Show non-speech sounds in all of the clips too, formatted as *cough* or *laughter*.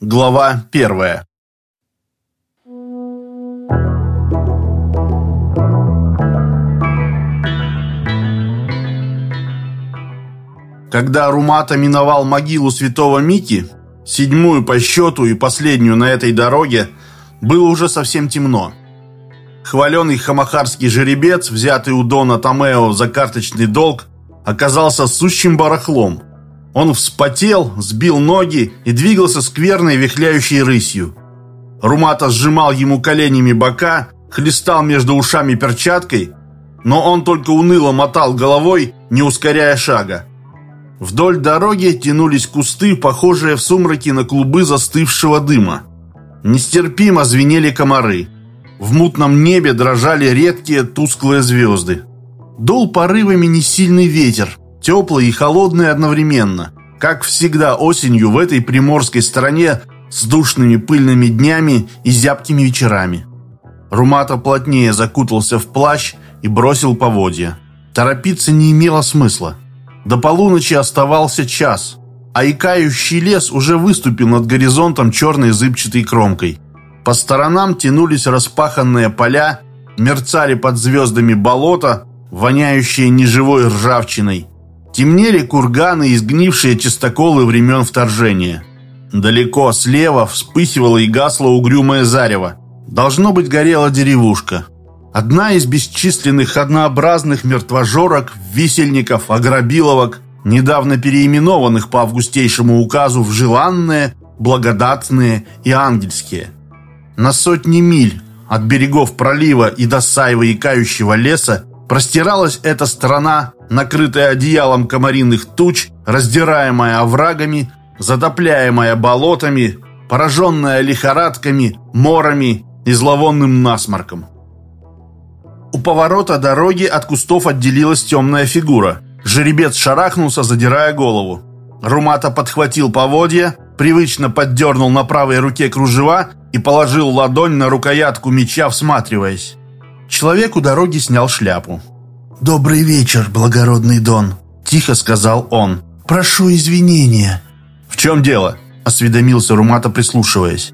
Глава первая Когда Румата миновал могилу святого Мики, седьмую по счету и последнюю на этой дороге, было уже совсем темно. Хваленый хамахарский жеребец, взятый у Дона Томео за карточный долг, оказался сущим барахлом. Он вспотел, сбил ноги и двигался скверной вихляющей рысью. Румата сжимал ему коленями бока, хлестал между ушами перчаткой, но он только уныло мотал головой, не ускоряя шага. Вдоль дороги тянулись кусты, похожие в сумраке на клубы застывшего дыма. Нестерпимо звенели комары. В мутном небе дрожали редкие тусклые звезды. Дул порывами несильный ветер, теплый и холодный одновременно. Как всегда осенью в этой приморской стороне с душными пыльными днями и зябкими вечерами. Румата плотнее закутался в плащ и бросил поводья. Торопиться не имело смысла. До полуночи оставался час, а икающий лес уже выступил над горизонтом черной зыбчатой кромкой. По сторонам тянулись распаханные поля, мерцали под звездами болота, воняющие неживой ржавчиной. Темнели курганы и сгнившие чистоколы времен вторжения. Далеко слева вспыхивало и гасло угрюмое зарево. Должно быть, горела деревушка. Одна из бесчисленных однообразных мертвожорок, висельников, ограбиловок, недавно переименованных по августейшему указу в желанные, благодатные и ангельские – на сотни миль от берегов пролива и до сайва икающего леса простиралась эта страна, накрытая одеялом комариных туч, раздираемая оврагами, затопляемая болотами, пораженная лихорадками, морами и зловонным насморком. У поворота дороги от кустов отделилась темная фигура. Жеребец шарахнулся, задирая голову. Румата подхватил поводья, привычно поддернул на правой руке кружева и положил ладонь на рукоятку меча, всматриваясь. Человек у дороги снял шляпу. «Добрый вечер, благородный Дон», – тихо сказал он. «Прошу извинения». «В чем дело?» – осведомился Румата, прислушиваясь.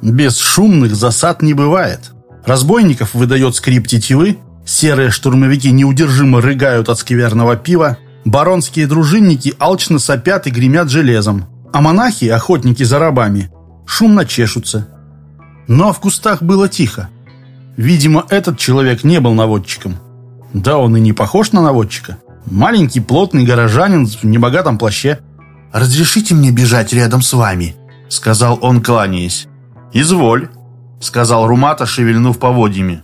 Без шумных засад не бывает. Разбойников выдает скрип тетивы, серые штурмовики неудержимо рыгают от скверного пива, баронские дружинники алчно сопят и гремят железом, а монахи, охотники за рабами, шумно чешутся. Но в кустах было тихо. Видимо, этот человек не был наводчиком. Да, он и не похож на наводчика. Маленький, плотный горожанин в небогатом плаще. «Разрешите мне бежать рядом с вами?» Сказал он, кланяясь. «Изволь», сказал Румата, шевельнув поводьями.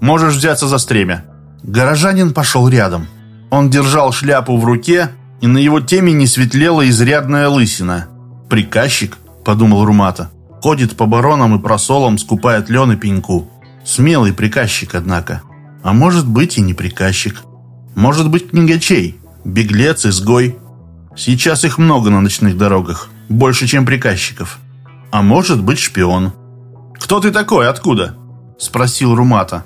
«Можешь взяться за стремя». Горожанин пошел рядом. Он держал шляпу в руке, и на его темени светлела изрядная лысина. «Приказчик», — подумал Румата. Ходит по баронам и просолам, скупает лен и пеньку. Смелый приказчик, однако. А может быть и не приказчик. Может быть книгачей, беглец, изгой. Сейчас их много на ночных дорогах, больше, чем приказчиков. А может быть шпион. «Кто ты такой? Откуда?» – спросил Румата.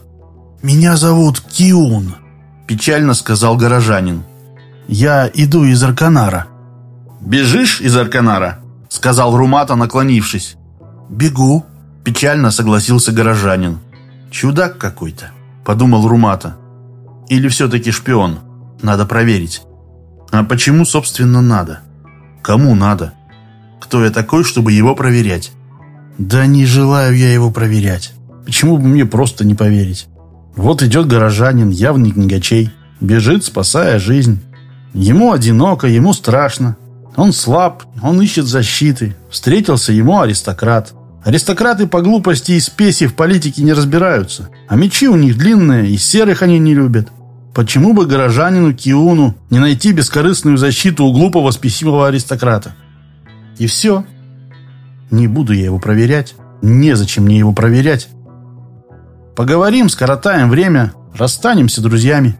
«Меня зовут Киун», – печально сказал горожанин. «Я иду из Арканара». «Бежишь из Арканара?» – сказал Румата, наклонившись. «Бегу», – печально согласился горожанин. «Чудак какой-то», – подумал Румата. «Или все-таки шпион? Надо проверить». «А почему, собственно, надо? Кому надо? Кто я такой, чтобы его проверять?» «Да не желаю я его проверять. Почему бы мне просто не поверить? Вот идет горожанин, явный книгачей, бежит, спасая жизнь. Ему одиноко, ему страшно. Он слаб, он ищет защиты. Встретился ему аристократ. Аристократы по глупости и спеси в политике не разбираются. А мечи у них длинные, и серых они не любят. Почему бы горожанину Киуну не найти бескорыстную защиту у глупого спесивого аристократа? И все. Не буду я его проверять. Незачем мне его проверять. Поговорим, скоротаем время, расстанемся друзьями.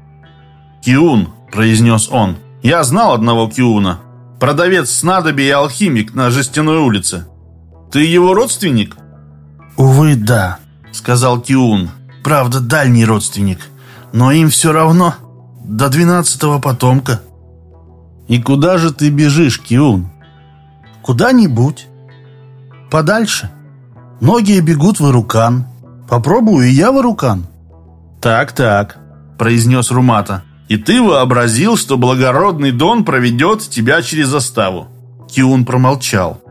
«Киун», — произнес он, — «я знал одного Киуна. Продавец снадобий и алхимик на жестяной улице. Ты его родственник?» «Увы, да», — сказал Киун. «Правда, дальний родственник. Но им все равно. До двенадцатого потомка». «И куда же ты бежишь, Киун?» «Куда-нибудь». Подальше. Многие бегут в Ирукан. Попробую и я в Ирукан. «Так-так», — произнес Румата. «И ты вообразил, что благородный Дон проведет тебя через заставу?» Киун промолчал.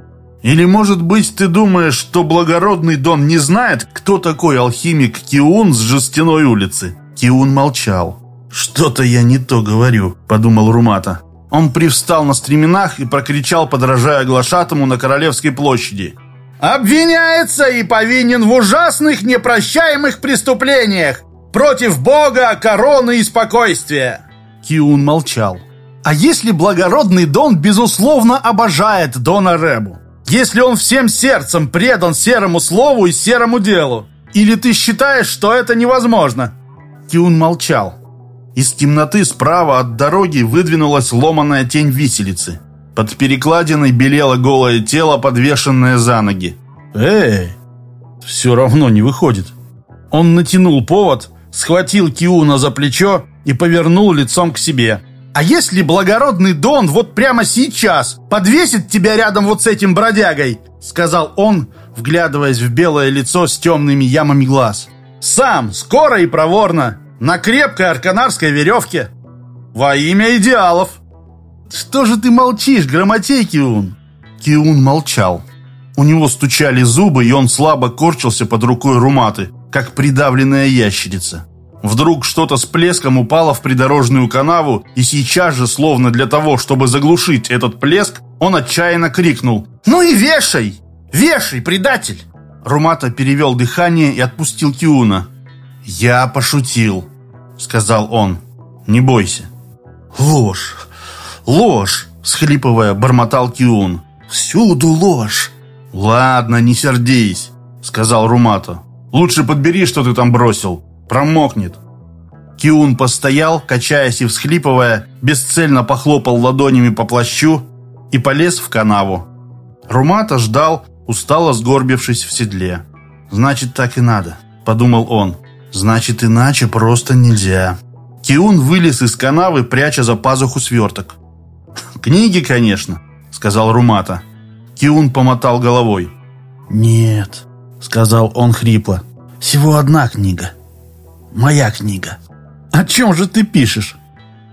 «Или, может быть, ты думаешь, что благородный Дон не знает, кто такой алхимик Киун с Жестяной улицы?» Киун молчал. «Что-то я не то говорю», — подумал Румата. Он привстал на стременах и прокричал, подражая глашатому на Королевской площади. «Обвиняется и повинен в ужасных непрощаемых преступлениях против Бога, короны и спокойствия!» Киун молчал. «А если благородный Дон, безусловно, обожает Дона Ребу? Если он всем сердцем предан серому слову и серому делу? Или ты считаешь, что это невозможно?» Киун молчал. Из темноты справа от дороги выдвинулась ломаная тень виселицы. Под перекладиной белело голое тело, подвешенное за ноги. «Эй!» Все равно не выходит. Он натянул повод, схватил Киуна за плечо и повернул лицом к себе. «А если благородный Дон вот прямо сейчас подвесит тебя рядом вот с этим бродягой?» Сказал он, вглядываясь в белое лицо с темными ямами глаз. «Сам, скоро и проворно, на крепкой арканарской веревке. Во имя идеалов. Что же ты молчишь, грамотей, Киун? Киун молчал. У него стучали зубы, и он слабо корчился под рукой Руматы, как придавленная ящерица. Вдруг что-то с плеском упало в придорожную канаву, и сейчас же, словно для того, чтобы заглушить этот плеск, он отчаянно крикнул «Ну и вешай! Вешай, предатель!» Румата перевел дыхание и отпустил Киуна. «Я пошутил», — сказал он. «Не бойся». «Ложь! Ложь!» — схлипывая, бормотал Киун. «Всюду ложь!» «Ладно, не сердись», — сказал Румата. «Лучше подбери, что ты там бросил. Промокнет». Киун постоял, качаясь и всхлипывая, бесцельно похлопал ладонями по плащу и полез в канаву. Румата ждал, устало сгорбившись в седле. «Значит, так и надо», — подумал он. Значит, иначе просто нельзя. Киун вылез из канавы, пряча за пазуху сверток. «Книги, конечно», — сказал Румата. Киун помотал головой. «Нет», — сказал он хрипло. «Всего одна книга. Моя книга». «О чем же ты пишешь?»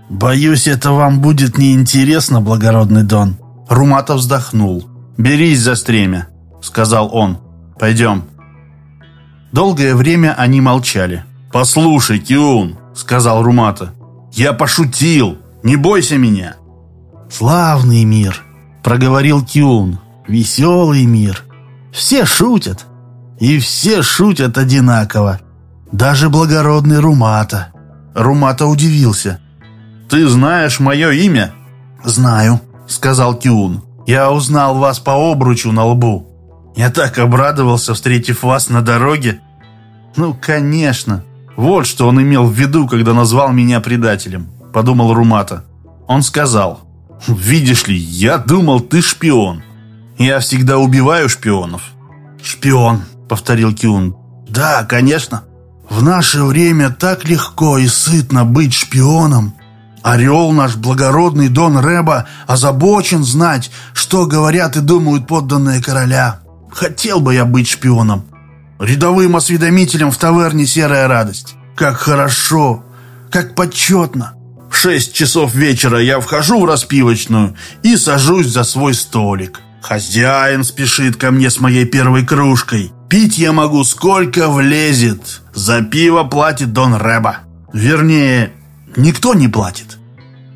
«Боюсь, это вам будет неинтересно, благородный Дон». Румата вздохнул. «Берись за стремя», — сказал он. «Пойдем». Долгое время они молчали. «Послушай, Киун», — сказал Румата, — «я пошутил, не бойся меня». «Славный мир», — проговорил Киун, — «веселый мир. Все шутят, и все шутят одинаково. Даже благородный Румата». Румата удивился. «Ты знаешь мое имя?» «Знаю», — сказал Киун. «Я узнал вас по обручу на лбу». Я так обрадовался, встретив вас на дороге. Ну, конечно. Вот что он имел в виду, когда назвал меня предателем, подумал Румата. Он сказал, видишь ли, я думал, ты шпион. Я всегда убиваю шпионов. Шпион, повторил Киун. Да, конечно. В наше время так легко и сытно быть шпионом. Орел наш благородный Дон Рэба озабочен знать, что говорят и думают подданные короля. Хотел бы я быть шпионом. Рядовым осведомителем в таверне «Серая радость». Как хорошо, как почетно. В шесть часов вечера я вхожу в распивочную и сажусь за свой столик. Хозяин спешит ко мне с моей первой кружкой. Пить я могу сколько влезет. За пиво платит Дон Рэба. Вернее, никто не платит.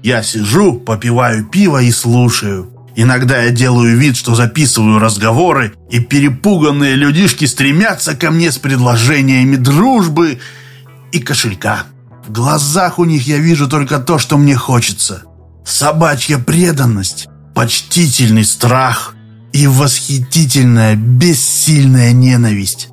Я сижу, попиваю пиво и слушаю. Иногда я делаю вид, что записываю разговоры, и перепуганные людишки стремятся ко мне с предложениями дружбы и кошелька. В глазах у них я вижу только то, что мне хочется. Собачья преданность, почтительный страх и восхитительная бессильная ненависть.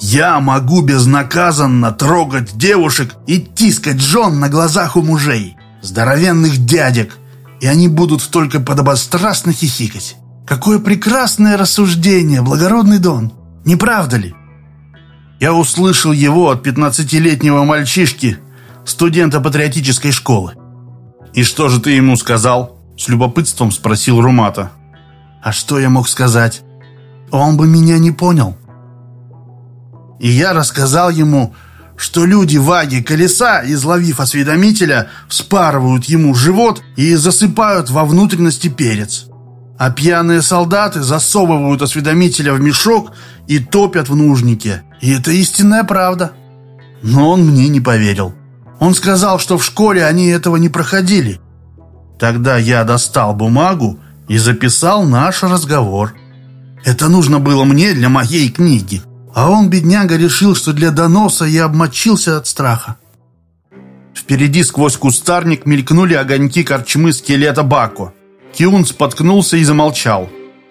Я могу безнаказанно трогать девушек и тискать жен на глазах у мужей, здоровенных дядек – и они будут только подобострастно хихикать. Какое прекрасное рассуждение, благородный Дон, не правда ли? Я услышал его от пятнадцатилетнего мальчишки, студента патриотической школы. «И что же ты ему сказал?» С любопытством спросил Румата. «А что я мог сказать?» он бы меня не понял. И я рассказал ему, что люди ваги колеса, изловив осведомителя, вспарывают ему живот и засыпают во внутренности перец. А пьяные солдаты засовывают осведомителя в мешок и топят в нужнике. И это истинная правда. Но он мне не поверил. Он сказал, что в школе они этого не проходили. Тогда я достал бумагу и записал наш разговор. Это нужно было мне для моей книги. А он, бедняга, решил, что для доноса я обмочился от страха. Впереди сквозь кустарник мелькнули огоньки корчмы скелета Бако. Киун споткнулся и замолчал.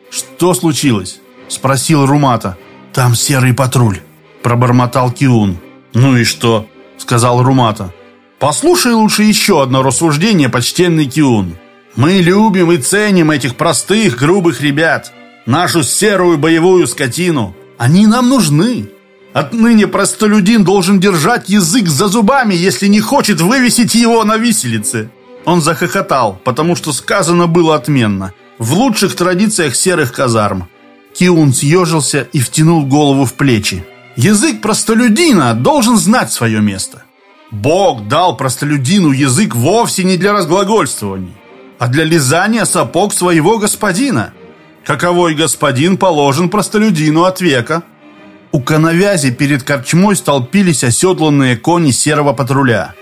«Что случилось?» – спросил Румата. «Там серый патруль», – пробормотал Киун. «Ну и что?» – сказал Румата. «Послушай лучше еще одно рассуждение, почтенный Киун. Мы любим и ценим этих простых, грубых ребят, нашу серую боевую скотину. Они нам нужны. Отныне простолюдин должен держать язык за зубами, если не хочет вывесить его на виселице. Он захохотал, потому что сказано было отменно. В лучших традициях серых казарм. Киун съежился и втянул голову в плечи. Язык простолюдина должен знать свое место. Бог дал простолюдину язык вовсе не для разглагольствований, а для лизания сапог своего господина. Каковой господин положен простолюдину от века. У коновязи перед корчмой столпились оседланные кони серого патруля.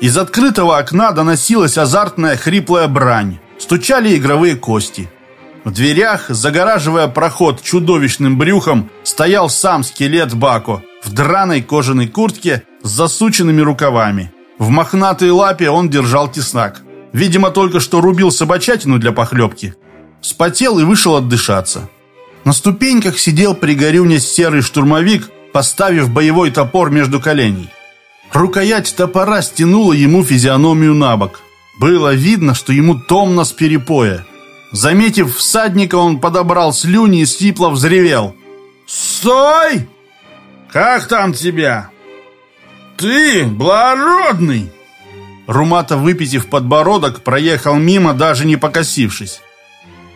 Из открытого окна доносилась азартная хриплая брань. Стучали игровые кости. В дверях, загораживая проход чудовищным брюхом, стоял сам скелет Бако в драной кожаной куртке с засученными рукавами. В мохнатой лапе он держал теснак. Видимо, только что рубил собачатину для похлебки. Спотел и вышел отдышаться. На ступеньках сидел пригорюня серый штурмовик, поставив боевой топор между коленей. Рукоять топора стянула ему физиономию на бок. Было видно, что ему томно с перепоя. Заметив всадника, он подобрал слюни и сипло взревел. «Стой! Как там тебя? Ты благородный!» Румата, выпитив подбородок, проехал мимо, даже не покосившись.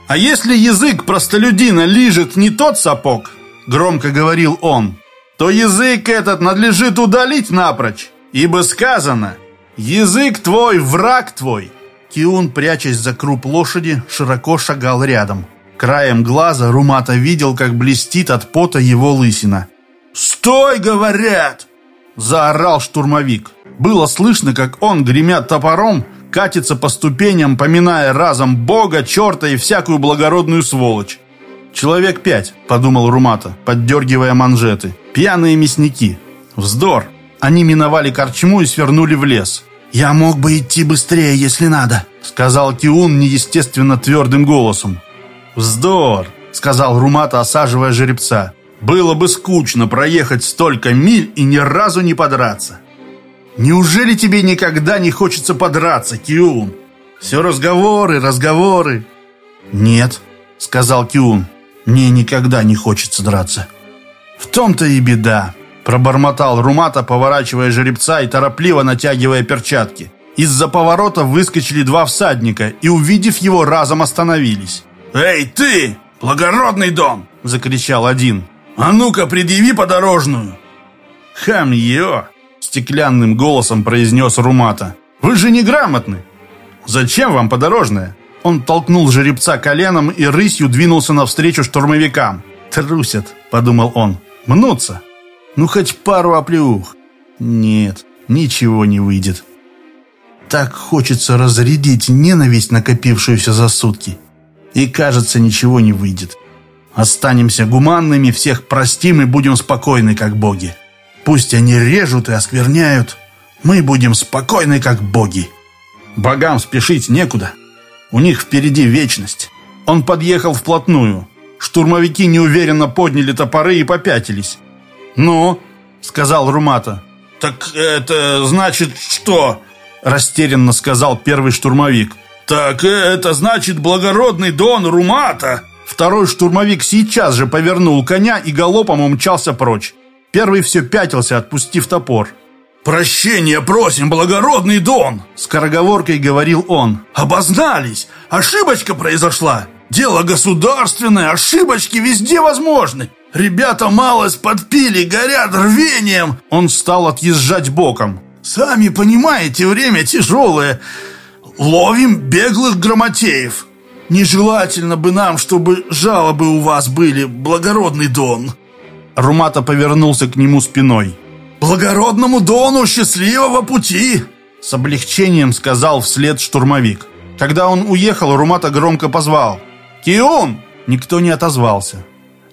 «А если язык простолюдина лижет не тот сапог?» Громко говорил он то язык этот надлежит удалить напрочь, ибо сказано «Язык твой, враг твой». Киун, прячась за круп лошади, широко шагал рядом. Краем глаза Румата видел, как блестит от пота его лысина. «Стой, говорят!» – заорал штурмовик. Было слышно, как он, гремя топором, катится по ступеням, поминая разом Бога, черта и всякую благородную сволочь. «Человек пять», — подумал Румата, поддергивая манжеты. «Пьяные мясники. Вздор». Они миновали корчму и свернули в лес. «Я мог бы идти быстрее, если надо», — сказал Киун неестественно твердым голосом. «Вздор», — сказал Румата, осаживая жеребца. «Было бы скучно проехать столько миль и ни разу не подраться». «Неужели тебе никогда не хочется подраться, Киун? Все разговоры, разговоры». «Нет», — сказал Киун. Мне никогда не хочется драться. В том-то и беда, пробормотал Румата, поворачивая жеребца и торопливо натягивая перчатки. Из-за поворота выскочили два всадника и, увидев его, разом остановились. «Эй, ты, благородный Дон!» — закричал один. «А ну-ка, предъяви подорожную!» «Хамье!» — стеклянным голосом произнес Румата. «Вы же неграмотны! Зачем вам подорожная?» Он толкнул жеребца коленом и рысью двинулся навстречу штурмовикам. «Трусят», — подумал он, — «мнутся. Ну, хоть пару оплеух». Нет, ничего не выйдет. Так хочется разрядить ненависть, накопившуюся за сутки. И, кажется, ничего не выйдет. Останемся гуманными, всех простим и будем спокойны, как боги. Пусть они режут и оскверняют, мы будем спокойны, как боги. Богам спешить некуда. У них впереди вечность. Он подъехал вплотную. Штурмовики неуверенно подняли топоры и попятились. «Ну?» — сказал Румата. «Так это значит что?» — растерянно сказал первый штурмовик. «Так это значит благородный Дон Румата!» Второй штурмовик сейчас же повернул коня и галопом умчался прочь. Первый все пятился, отпустив топор. «Прощения просим, благородный Дон!» Скороговоркой говорил он. «Обознались! Ошибочка произошла! Дело государственное, ошибочки везде возможны. Ребята малость подпили, горят рвением. Он стал отъезжать боком. Сами понимаете, время тяжелое. Ловим беглых грамотеев. Нежелательно бы нам, чтобы жалобы у вас были, благородный Дон. Румата повернулся к нему спиной. Благородному Дону счастливого пути! С облегчением сказал вслед штурмовик. Когда он уехал, Румата громко позвал. «Киун!» Никто не отозвался.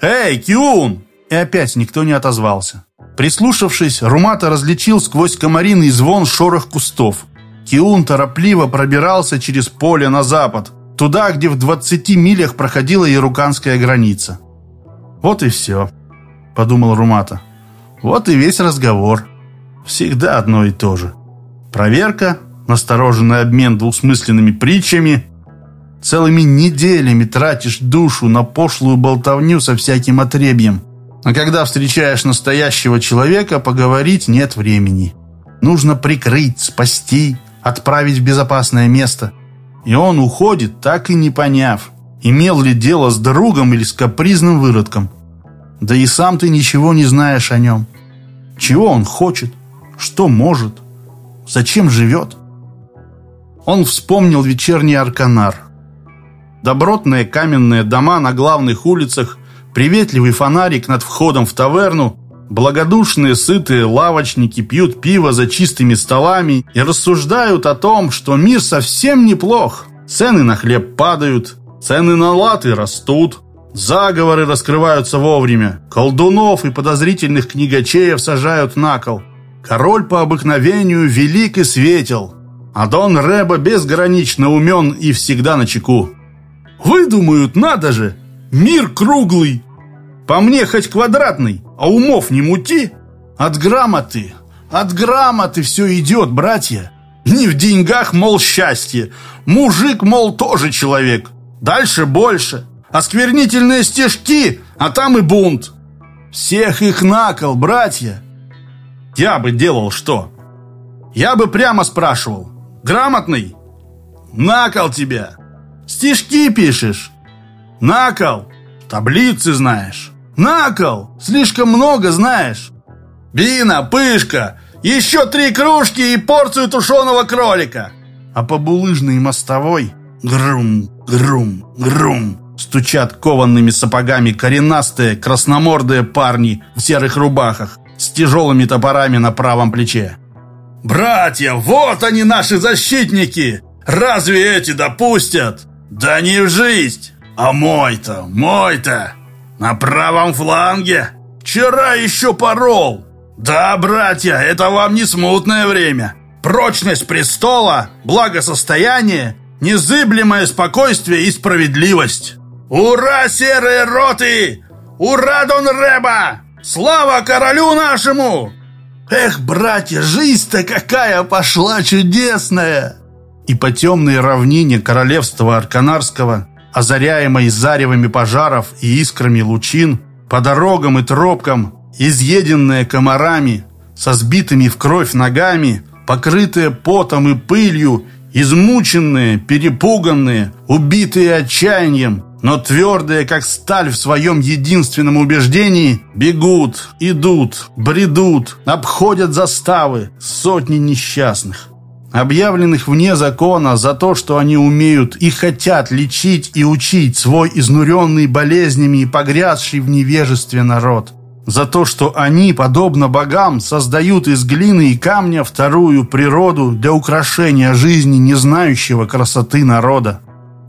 «Эй, Киун!» И опять никто не отозвался. Прислушавшись, Румата различил сквозь комариный звон шорох кустов. Киун торопливо пробирался через поле на запад, туда, где в 20 милях проходила яруканская граница. «Вот и все», — подумал Румата. «Вот и весь разговор. Всегда одно и то же. Проверка, настороженный обмен двусмысленными притчами. Целыми неделями тратишь душу на пошлую болтовню со всяким отребьем. А когда встречаешь настоящего человека, поговорить нет времени. Нужно прикрыть, спасти, отправить в безопасное место. И он уходит, так и не поняв, имел ли дело с другом или с капризным выродком. Да и сам ты ничего не знаешь о нем. Чего он хочет, что может, зачем живет. Он вспомнил вечерний Арканар. Добротные каменные дома на главных улицах, приветливый фонарик над входом в таверну, Благодушные, сытые лавочники пьют пиво за чистыми столами и рассуждают о том, что мир совсем неплох. Цены на хлеб падают, цены на латы растут, заговоры раскрываются вовремя, колдунов и подозрительных книгачеев сажают на кол. Король по обыкновению велик и светел, а Дон Рэба безгранично умен и всегда на чеку. Выдумают, надо же, мир круглый, по мне хоть квадратный, а умов не мути. От грамоты, от грамоты все идет, братья. Не в деньгах, мол, счастье. Мужик, мол, тоже человек. Дальше больше. Осквернительные стежки, а там и бунт. Всех их накол, братья. Я бы делал что? Я бы прямо спрашивал. Грамотный? Накол тебя. Стишки пишешь? Накол. Таблицы знаешь. «На Слишком много знаешь!» «Бина, пышка! Еще три кружки и порцию тушеного кролика!» А по булыжной мостовой грум, грум, грум стучат кованными сапогами коренастые красномордые парни в серых рубахах с тяжелыми топорами на правом плече. «Братья, вот они наши защитники! Разве эти допустят? Да не в жизнь! А мой-то, мой-то!» На правом фланге? Вчера еще порол. Да, братья, это вам не смутное время. Прочность престола, благосостояние, незыблемое спокойствие и справедливость. Ура, серые роты! Ура, Дон Реба! Слава королю нашему! Эх, братья, жизнь-то какая пошла чудесная! И по темной равнине королевства Арканарского озаряемой заревами пожаров и искрами лучин, по дорогам и тропкам, изъеденная комарами, со сбитыми в кровь ногами, покрытые потом и пылью, измученные, перепуганные, убитые отчаянием, но твердые, как сталь в своем единственном убеждении, бегут, идут, бредут, обходят заставы, сотни несчастных объявленных вне закона за то, что они умеют и хотят лечить и учить свой изнуренный болезнями и погрязший в невежестве народ. За то, что они, подобно богам, создают из глины и камня вторую природу для украшения жизни не знающего красоты народа.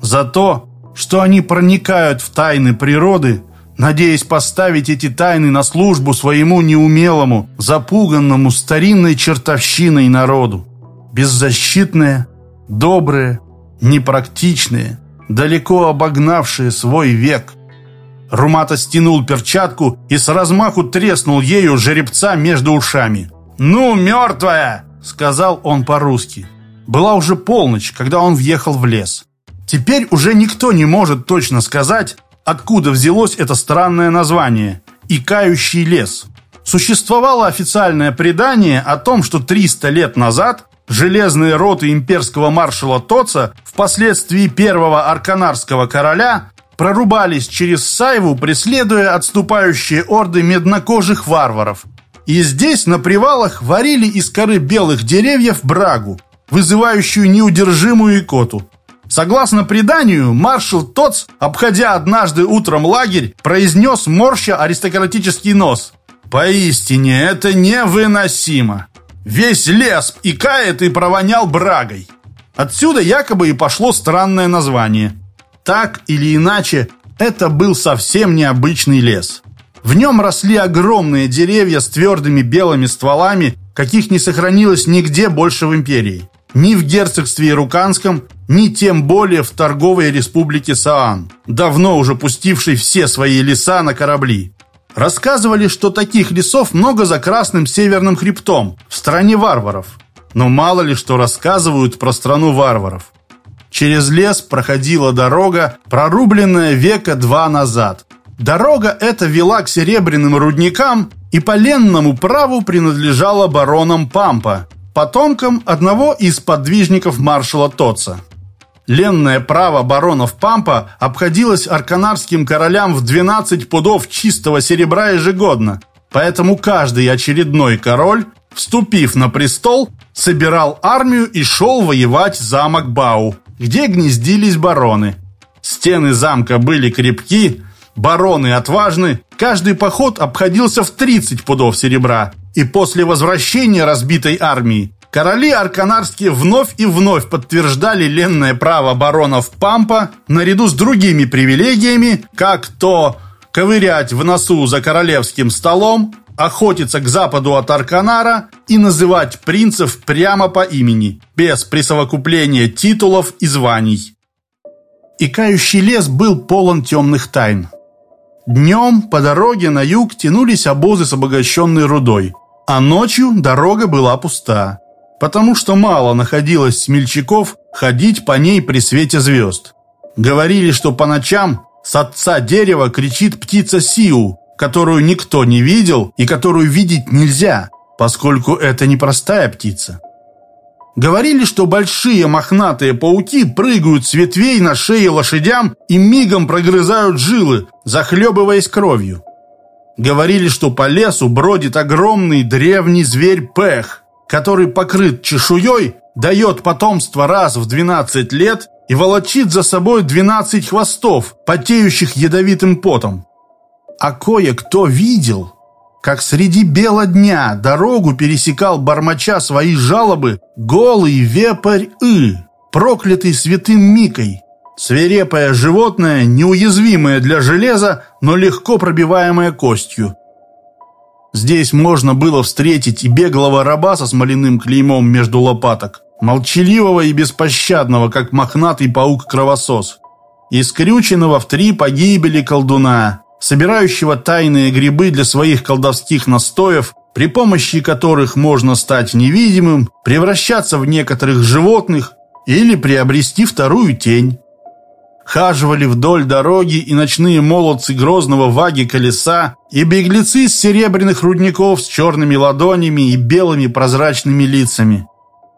За то, что они проникают в тайны природы, надеясь поставить эти тайны на службу своему неумелому, запуганному старинной чертовщиной народу беззащитные, добрые, непрактичные, далеко обогнавшие свой век. Румата стянул перчатку и с размаху треснул ею жеребца между ушами. «Ну, мертвая!» — сказал он по-русски. Была уже полночь, когда он въехал в лес. Теперь уже никто не может точно сказать, откуда взялось это странное название – «Икающий лес». Существовало официальное предание о том, что 300 лет назад Железные роты имперского маршала Тоца, впоследствии первого арканарского короля, прорубались через Сайву, преследуя отступающие орды меднокожих варваров. И здесь, на привалах, варили из коры белых деревьев брагу, вызывающую неудержимую икоту. Согласно преданию, маршал Тоц, обходя однажды утром лагерь, произнес морща аристократический нос. «Поистине, это невыносимо! Весь лес икает и провонял брагой!» Отсюда якобы и пошло странное название. Так или иначе, это был совсем необычный лес. В нем росли огромные деревья с твердыми белыми стволами, каких не сохранилось нигде больше в империи. Ни в герцогстве Ируканском, ни тем более в торговой республике Саан, давно уже пустившей все свои леса на корабли. Рассказывали, что таких лесов много за Красным Северным Хребтом, в стране варваров но мало ли что рассказывают про страну варваров. Через лес проходила дорога, прорубленная века два назад. Дорога эта вела к серебряным рудникам и по ленному праву принадлежала баронам Пампа, потомкам одного из подвижников маршала Тоца. Ленное право баронов Пампа обходилось арканарским королям в 12 пудов чистого серебра ежегодно, поэтому каждый очередной король, вступив на престол, собирал армию и шел воевать замок Бау, где гнездились бароны. Стены замка были крепки, бароны отважны, каждый поход обходился в 30 пудов серебра, и после возвращения разбитой армии короли арканарские вновь и вновь подтверждали ленное право баронов Пампа наряду с другими привилегиями, как то ковырять в носу за королевским столом, охотиться к западу от Арканара и называть принцев прямо по имени, без присовокупления титулов и званий. Икающий лес был полон темных тайн. Днем по дороге на юг тянулись обозы с обогащенной рудой, а ночью дорога была пуста, потому что мало находилось смельчаков ходить по ней при свете звезд. Говорили, что по ночам с отца дерева кричит птица Сиу, которую никто не видел и которую видеть нельзя, поскольку это не простая птица. Говорили, что большие мохнатые пауки прыгают с ветвей на шее лошадям и мигом прогрызают жилы, захлебываясь кровью. Говорили, что по лесу бродит огромный древний зверь Пех, который покрыт чешуей, дает потомство раз в 12 лет и волочит за собой 12 хвостов, потеющих ядовитым потом а кое-кто видел, как среди бела дня дорогу пересекал бормоча свои жалобы голый вепрь-ы, проклятый святым Микой. Свирепое животное, неуязвимое для железа, но легко пробиваемое костью. Здесь можно было встретить и беглого раба со смоляным клеймом между лопаток, молчаливого и беспощадного, как мохнатый паук-кровосос, и скрюченного в три погибели колдуна, собирающего тайные грибы для своих колдовских настоев, при помощи которых можно стать невидимым, превращаться в некоторых животных или приобрести вторую тень. Хаживали вдоль дороги и ночные молодцы грозного ваги колеса, и беглецы с серебряных рудников с черными ладонями и белыми прозрачными лицами.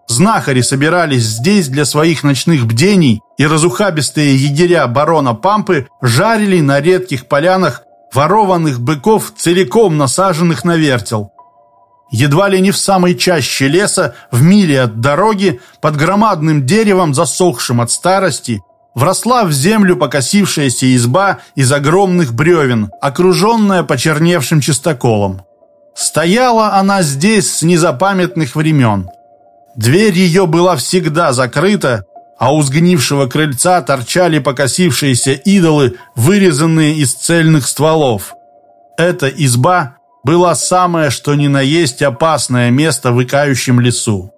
Знахари собирались здесь для своих ночных бдений, и разухабистые егеря барона Пампы жарили на редких полянах ворованных быков, целиком насаженных на вертел. Едва ли не в самой чаще леса, в миле от дороги, под громадным деревом, засохшим от старости, вросла в землю покосившаяся изба из огромных бревен, окруженная почерневшим чистоколом. Стояла она здесь с незапамятных времен – Дверь ее была всегда закрыта, а у сгнившего крыльца торчали покосившиеся идолы, вырезанные из цельных стволов. Эта изба была самое что ни на есть опасное место в икающем лесу.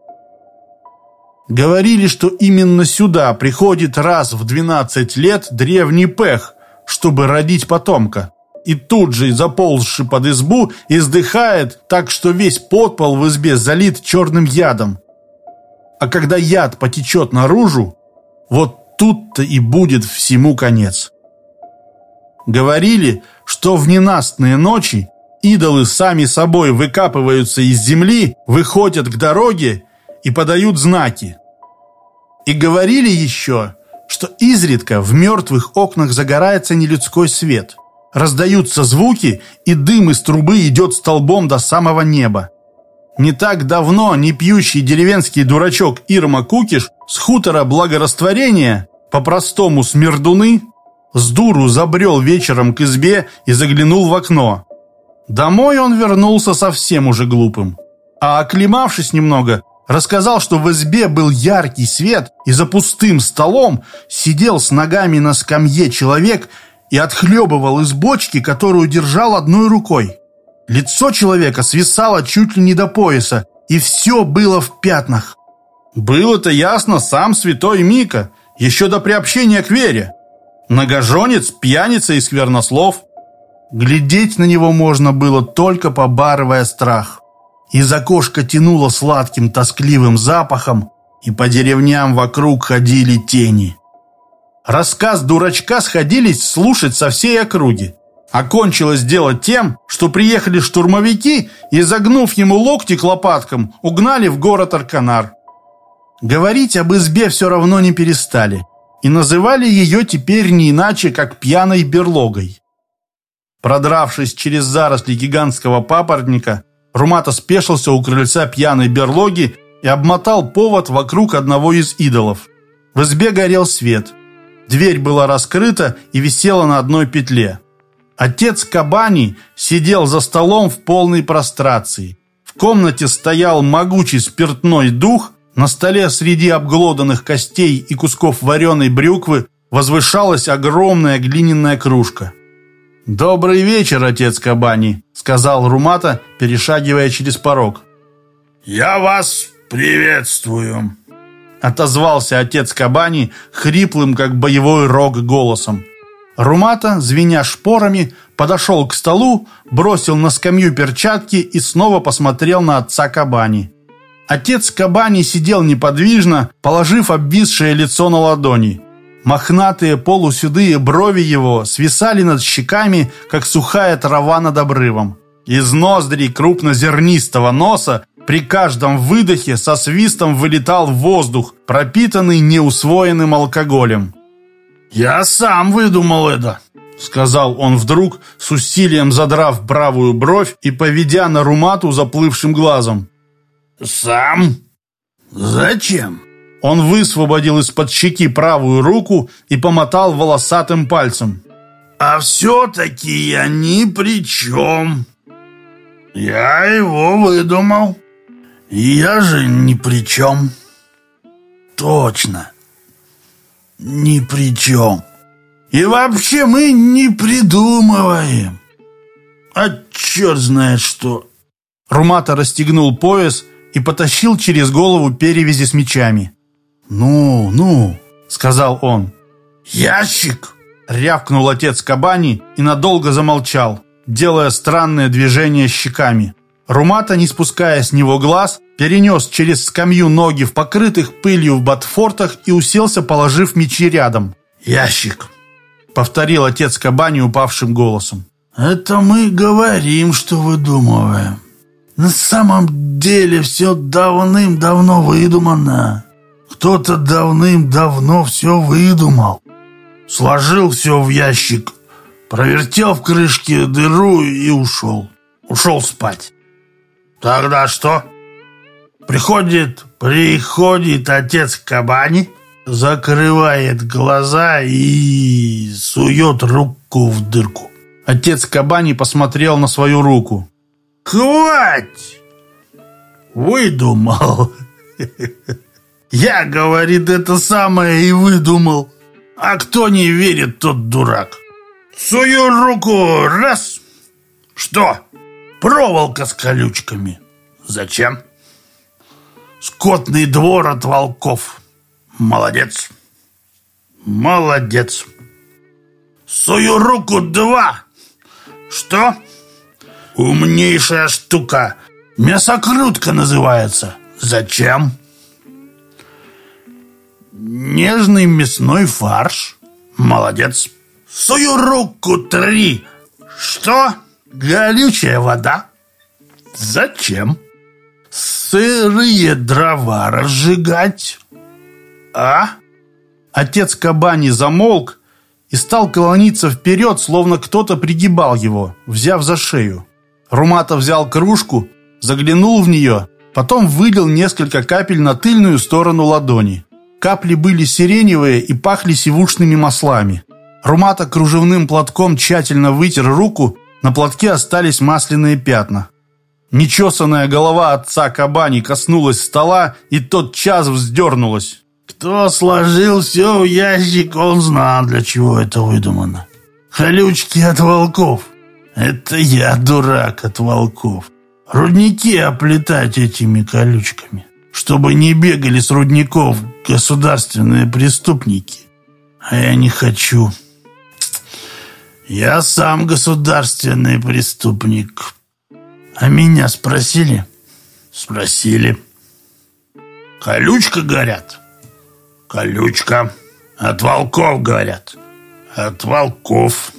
Говорили, что именно сюда приходит раз в 12 лет древний пех, чтобы родить потомка. И тут же, заползший под избу, издыхает так, что весь подпол в избе залит черным ядом. А когда яд потечет наружу, вот тут-то и будет всему конец. Говорили, что в ненастные ночи идолы сами собой выкапываются из земли, выходят к дороге и подают знаки. И говорили еще, что изредка в мертвых окнах загорается нелюдской свет. Раздаются звуки, и дым из трубы идет столбом до самого неба. Не так давно непьющий деревенский дурачок Ирма Кукиш с хутора благорастворения, по-простому смердуны, с дуру забрел вечером к избе и заглянул в окно. Домой он вернулся совсем уже глупым. А оклемавшись немного, рассказал, что в избе был яркий свет, и за пустым столом сидел с ногами на скамье человек и отхлебывал из бочки, которую держал одной рукой. Лицо человека свисало чуть ли не до пояса, и все было в пятнах. Было-то ясно сам святой Мика, еще до приобщения к вере. Многоженец, пьяница и сквернослов. Глядеть на него можно было, только побарывая страх. Из окошка тянуло сладким тоскливым запахом, и по деревням вокруг ходили тени. Рассказ дурачка сходились слушать со всей округи. Окончилось дело тем, что приехали штурмовики и, загнув ему локти к лопаткам, угнали в город Арканар. Говорить об избе все равно не перестали, и называли ее теперь не иначе, как пьяной берлогой. Продравшись через заросли гигантского папоротника, Румата спешился у крыльца пьяной берлоги и обмотал повод вокруг одного из идолов. В избе горел свет. Дверь была раскрыта и висела на одной петле. Отец Кабани сидел за столом в полной прострации. В комнате стоял могучий спиртной дух, на столе среди обглоданных костей и кусков вареной брюквы возвышалась огромная глиняная кружка. «Добрый вечер, отец Кабани», — сказал Румата, перешагивая через порог. «Я вас приветствую», — отозвался отец Кабани хриплым, как боевой рог, голосом. Румата, звеня шпорами, подошел к столу, бросил на скамью перчатки и снова посмотрел на отца Кабани. Отец Кабани сидел неподвижно, положив обвисшее лицо на ладони. Мохнатые полуседые брови его свисали над щеками, как сухая трава над обрывом. Из ноздрей крупнозернистого носа при каждом выдохе со свистом вылетал воздух, пропитанный неусвоенным алкоголем. «Я сам выдумал это», — сказал он вдруг, с усилием задрав правую бровь и поведя на Румату заплывшим глазом. «Сам? Зачем?» Он высвободил из-под щеки правую руку и помотал волосатым пальцем. «А все-таки я ни при чем. Я его выдумал. Я же ни при чем. Точно. Ни при чем. И вообще мы не придумываем. А черт знает что». Румата расстегнул пояс и потащил через голову перевязи с мечами. «Ну, ну», — сказал он. «Ящик!» — рявкнул отец Кабани и надолго замолчал, делая странное движение щеками. Румата, не спуская с него глаз, перенес через скамью ноги в покрытых пылью в ботфортах и уселся, положив мечи рядом. «Ящик!» — повторил отец Кабани упавшим голосом. «Это мы говорим, что выдумываем. На самом деле все давным-давно выдумано. Кто-то давным-давно все выдумал. Сложил все в ящик, провертел в крышке дыру и ушел. Ушел спать. Тогда что? Приходит, приходит отец Кабани, закрывает глаза и сует руку в дырку. Отец Кабани посмотрел на свою руку. «Хватит! Выдумал!» *laughs* Я, говорит, это самое и выдумал. А кто не верит, тот дурак. Сую руку, раз. Что? Проволока с колючками. Зачем? Скотный двор от волков. Молодец. Молодец. Сую руку два. Что? Умнейшая штука. Мясокрутка называется. Зачем? Нежный мясной фарш. Молодец. Сую руку три. Что? Горючая вода. Зачем? Сырые дрова разжигать. А? Отец Кабани замолк и стал клониться вперед, словно кто-то пригибал его, взяв за шею. Румата взял кружку, заглянул в нее, потом вылил несколько капель на тыльную сторону ладони. Капли были сиреневые и пахли сивушными маслами. Румата кружевным платком тщательно вытер руку, на платке остались масляные пятна. Нечесанная голова отца Кабани коснулась стола, и тот час вздернулась. Кто сложил все в ящик, он знал, для чего это выдумано. Колючки от волков. Это я, дурак, от волков. Рудники оплетать этими колючками чтобы не бегали с рудников государственные преступники. А я не хочу. Я сам государственный преступник. А меня спросили? Спросили. Колючка, говорят? Колючка. От волков, говорят. От волков.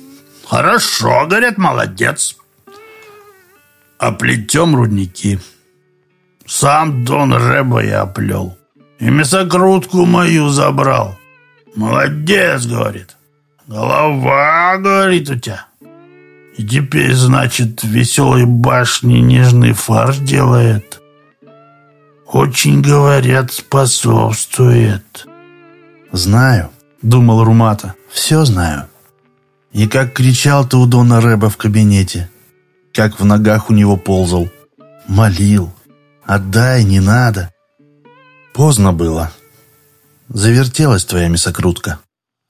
Хорошо, говорят, молодец. Оплетем рудники. Сам Дон Рэба я оплел. И мясокрутку мою забрал. Молодец, говорит. Голова, говорит, у тебя. И теперь, значит, веселой башне нежный фарш делает. Очень, говорят, способствует. Знаю, думал Румата, все знаю. И как кричал ты у Дона Рэба в кабинете, как в ногах у него ползал, молил, Отдай, не надо. Поздно было. Завертелась твоя мясокрутка.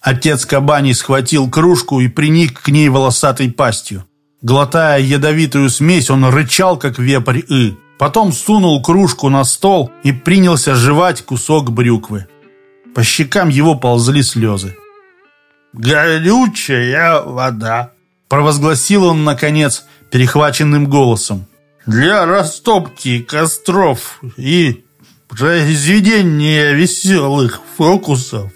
Отец Кабани схватил кружку и приник к ней волосатой пастью. Глотая ядовитую смесь, он рычал, как вепрь «ы». Потом сунул кружку на стол и принялся жевать кусок брюквы. По щекам его ползли слезы. «Горючая вода», — провозгласил он, наконец, перехваченным голосом для растопки костров и произведения веселых фокусов.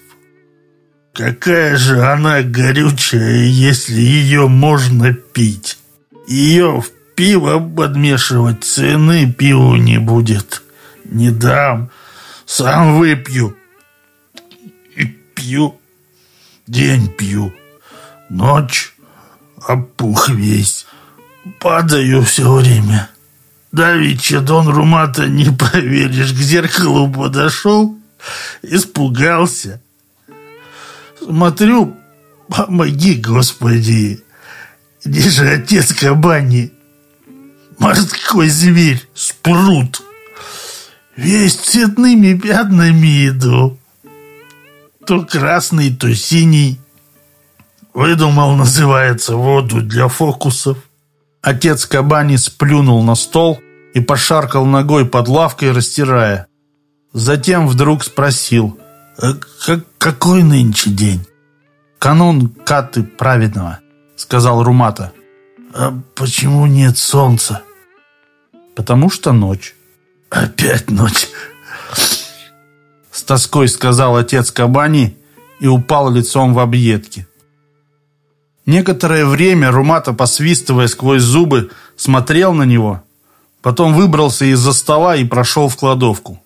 Какая же она горючая, если ее можно пить? Ее в пиво подмешивать цены пиву не будет. Не дам, сам выпью. И пью, день пью, ночь опух весь, падаю все время. Давича Дон Румата, не поверишь, к зеркалу подошел, испугался. Смотрю, помоги, Господи, где же отец Кабани? Морской зверь, спрут. Весь цветными пятнами иду. То красный, то синий. Выдумал, называется, воду для фокусов. Отец Кабани сплюнул на стол и пошаркал ногой под лавкой, растирая. Затем вдруг спросил, «А «Какой нынче день?» «Канун Каты Праведного», — сказал Румата. «А почему нет солнца?» «Потому что ночь». «Опять ночь!» С тоской сказал отец Кабани и упал лицом в объедки. Некоторое время Румата, посвистывая сквозь зубы, смотрел на него, потом выбрался из-за стола и прошел в кладовку.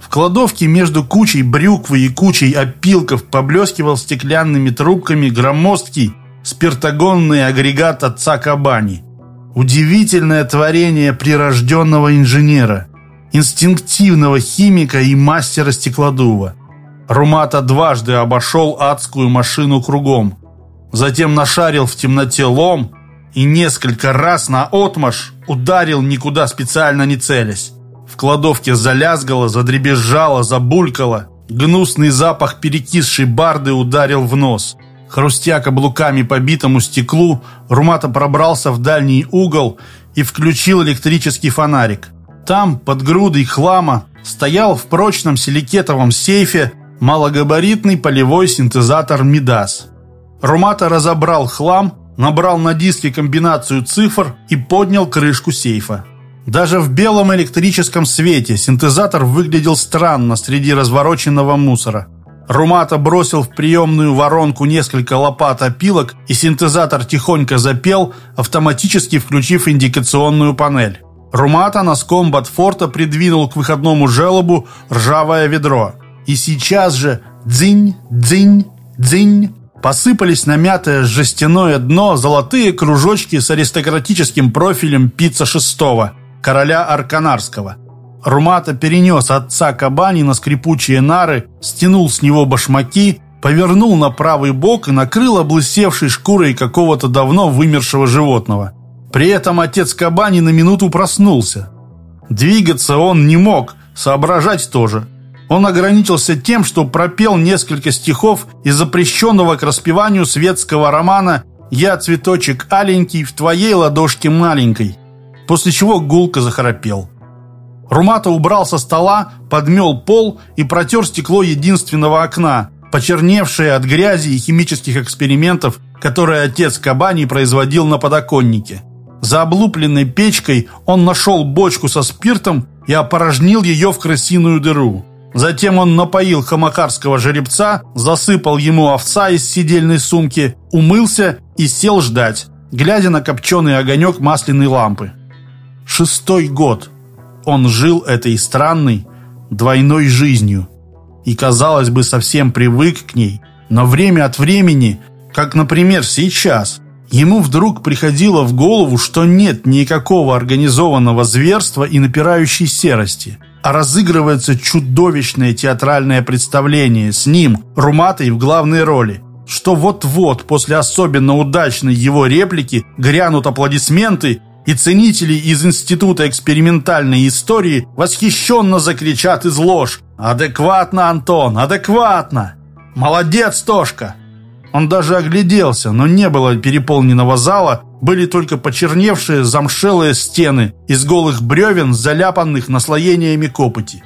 В кладовке между кучей брюквы и кучей опилков поблескивал стеклянными трубками громоздкий спиртогонный агрегат отца Кабани. Удивительное творение прирожденного инженера, инстинктивного химика и мастера стеклодува. Румата дважды обошел адскую машину кругом – Затем нашарил в темноте лом и несколько раз на отмаш ударил никуда специально не целясь. В кладовке залязгало, задребезжало, забулькало. Гнусный запах перекисшей барды ударил в нос. Хрустя каблуками по битому стеклу, Румата пробрался в дальний угол и включил электрический фонарик. Там, под грудой хлама, стоял в прочном силикетовом сейфе малогабаритный полевой синтезатор «Мидас». Румата разобрал хлам, набрал на диске комбинацию цифр и поднял крышку сейфа. Даже в белом электрическом свете синтезатор выглядел странно среди развороченного мусора. Румата бросил в приемную воронку несколько лопат опилок, и синтезатор тихонько запел, автоматически включив индикационную панель. Румата носком Батфорта придвинул к выходному желобу ржавое ведро. И сейчас же дзинь, дзинь, дзинь. Посыпались на мятое жестяное дно золотые кружочки с аристократическим профилем пицца шестого, короля Арканарского. Румата перенес отца Кабани на скрипучие нары, стянул с него башмаки, повернул на правый бок и накрыл облысевшей шкурой какого-то давно вымершего животного. При этом отец Кабани на минуту проснулся. Двигаться он не мог, соображать тоже. Он ограничился тем, что пропел несколько стихов из запрещенного к распеванию светского романа «Я цветочек аленький, в твоей ладошке маленькой», после чего гулко захрапел. Румата убрал со стола, подмел пол и протер стекло единственного окна, почерневшее от грязи и химических экспериментов, которые отец Кабани производил на подоконнике. За облупленной печкой он нашел бочку со спиртом и опорожнил ее в крысиную дыру. Затем он напоил хамакарского жеребца, засыпал ему овца из сидельной сумки, умылся и сел ждать, глядя на копченый огонек масляной лампы. Шестой год он жил этой странной, двойной жизнью. И, казалось бы, совсем привык к ней, но время от времени, как, например, сейчас, ему вдруг приходило в голову, что нет никакого организованного зверства и напирающей серости, разыгрывается чудовищное театральное представление с ним, Руматой, в главной роли – что вот-вот после особенно удачной его реплики грянут аплодисменты, и ценители из Института экспериментальной истории восхищенно закричат из ложь «Адекватно, Антон, адекватно! Молодец, Тошка!» Он даже огляделся, но не было переполненного зала, были только почерневшие замшелые стены из голых бревен, заляпанных наслоениями копоти.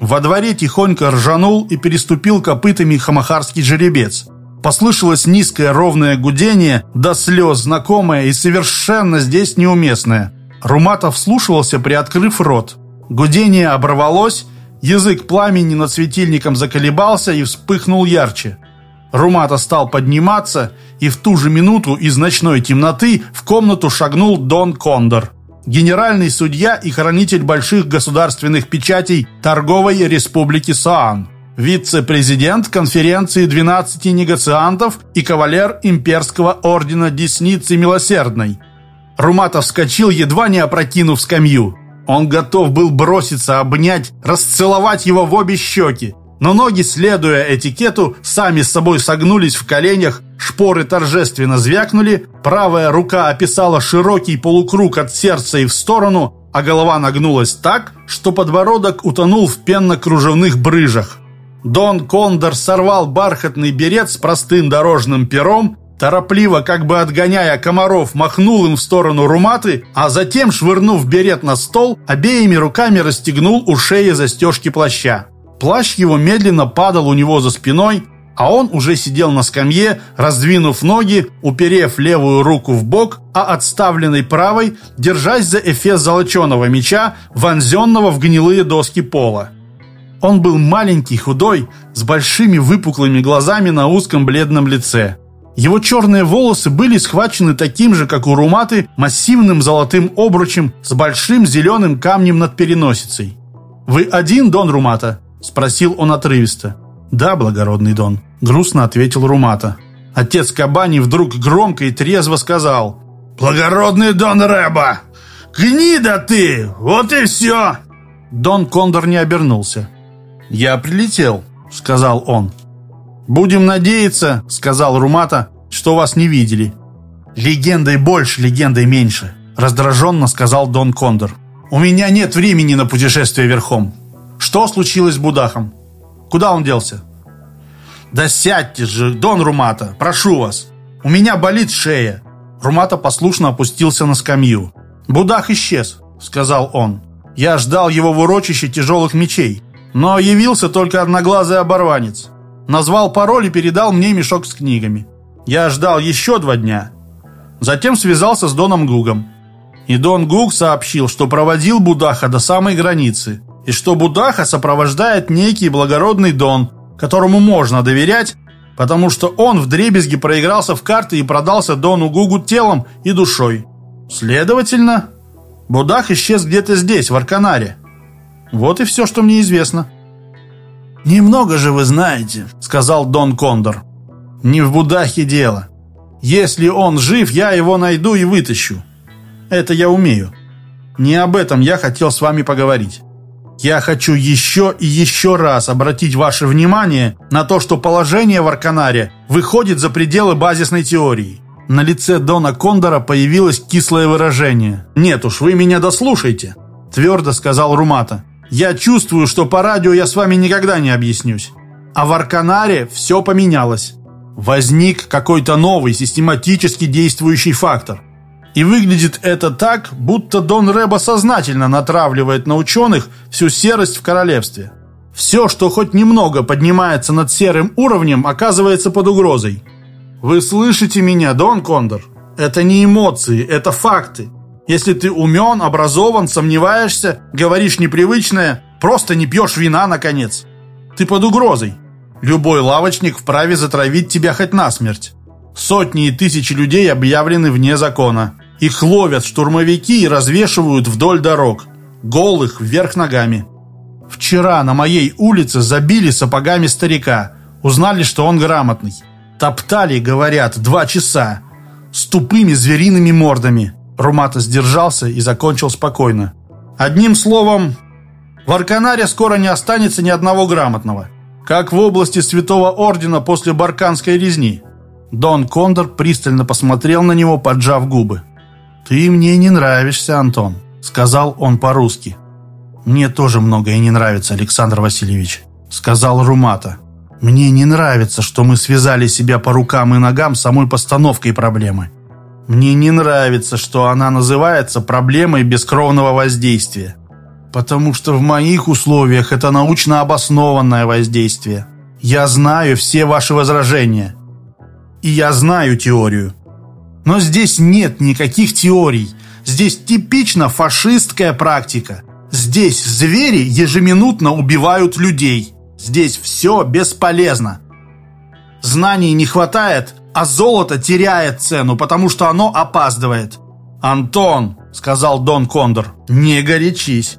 Во дворе тихонько ржанул и переступил копытами хамахарский жеребец – Послышалось низкое ровное гудение, до слез знакомое и совершенно здесь неуместное. Руматов слушался, приоткрыв рот. Гудение оборвалось, язык пламени над светильником заколебался и вспыхнул ярче. Румата стал подниматься, и в ту же минуту из ночной темноты в комнату шагнул Дон Кондор, генеральный судья и хранитель больших государственных печатей Торговой Республики Саан вице-президент конференции 12 негациантов и кавалер имперского ордена Десницы Милосердной. Руматов вскочил, едва не опрокинув скамью. Он готов был броситься, обнять, расцеловать его в обе щеки. Но ноги, следуя этикету, сами с собой согнулись в коленях, шпоры торжественно звякнули, правая рука описала широкий полукруг от сердца и в сторону, а голова нагнулась так, что подбородок утонул в пенно-кружевных брыжах. Дон Кондор сорвал бархатный берет с простым дорожным пером, торопливо, как бы отгоняя комаров, махнул им в сторону руматы, а затем, швырнув берет на стол, обеими руками расстегнул у шеи застежки плаща. Плащ его медленно падал у него за спиной, а он уже сидел на скамье, раздвинув ноги, уперев левую руку в бок, а отставленной правой, держась за эфес золоченого меча, вонзенного в гнилые доски пола. Он был маленький, худой, с большими выпуклыми глазами на узком бледном лице. Его черные волосы были схвачены таким же, как у Руматы, массивным золотым обручем с большим зеленым камнем над переносицей. «Вы один, Дон Румата?» – спросил он отрывисто. «Да, благородный Дон», – грустно ответил Румата. Отец Кабани вдруг громко и трезво сказал. «Благородный Дон Рэба! Гнида ты! Вот и все!» Дон Кондор не обернулся. «Я прилетел», — сказал он. «Будем надеяться», — сказал Румата, — «что вас не видели». «Легендой больше, легендой меньше», — раздраженно сказал Дон Кондор. «У меня нет времени на путешествие верхом. Что случилось с Будахом? Куда он делся?» «Да сядьте же, Дон Румата, прошу вас. У меня болит шея». Румата послушно опустился на скамью. «Будах исчез», — сказал он. «Я ждал его в урочище тяжелых мечей. Но явился только одноглазый оборванец. Назвал пароль и передал мне мешок с книгами. Я ждал еще два дня. Затем связался с Доном Гугом. И Дон Гуг сообщил, что проводил Будаха до самой границы, и что Будаха сопровождает некий благородный Дон, которому можно доверять, потому что он в дребезги проигрался в карты и продался Дону Гугу телом и душой. Следовательно, Будах исчез где-то здесь, в Арканаре. Вот и все, что мне известно. «Немного же вы знаете», — сказал Дон Кондор. «Не в Будахе дело. Если он жив, я его найду и вытащу. Это я умею. Не об этом я хотел с вами поговорить. Я хочу еще и еще раз обратить ваше внимание на то, что положение в Арканаре выходит за пределы базисной теории. На лице Дона Кондора появилось кислое выражение. «Нет уж, вы меня дослушайте», – твердо сказал Румата. «Я чувствую, что по радио я с вами никогда не объяснюсь. А в Арканаре все поменялось. Возник какой-то новый, систематически действующий фактор. И выглядит это так, будто Дон Рэба сознательно натравливает на ученых всю серость в королевстве. Все, что хоть немного поднимается над серым уровнем, оказывается под угрозой. Вы слышите меня, Дон Кондор? Это не эмоции, это факты. Если ты умен, образован, сомневаешься, говоришь непривычное, просто не пьешь вина, наконец. Ты под угрозой. Любой лавочник вправе затравить тебя хоть насмерть. Сотни и тысячи людей объявлены вне закона. Их ловят штурмовики и развешивают вдоль дорог. Голых, вверх ногами. Вчера на моей улице забили сапогами старика. Узнали, что он грамотный. Топтали, говорят, два часа. С тупыми звериными мордами. Румата сдержался и закончил спокойно. Одним словом, в Арканаре скоро не останется ни одного грамотного. Как в области Святого Ордена после Барканской резни. Дон Кондор пристально посмотрел на него, поджав губы. «Ты мне не нравишься, Антон», — сказал он по-русски. «Мне тоже многое не нравится, Александр Васильевич», — сказал Румата. Мне не нравится, что мы связали себя по рукам и ногам самой постановкой проблемы. Мне не нравится, что она называется проблемой бескровного воздействия. Потому что в моих условиях это научно обоснованное воздействие. Я знаю все ваши возражения. И я знаю теорию. Но здесь нет никаких теорий. Здесь типично фашистская практика. Здесь звери ежеминутно убивают людей. Здесь все бесполезно. Знаний не хватает, а золото теряет цену, потому что оно опаздывает. «Антон», — сказал Дон Кондор, — «не горячись.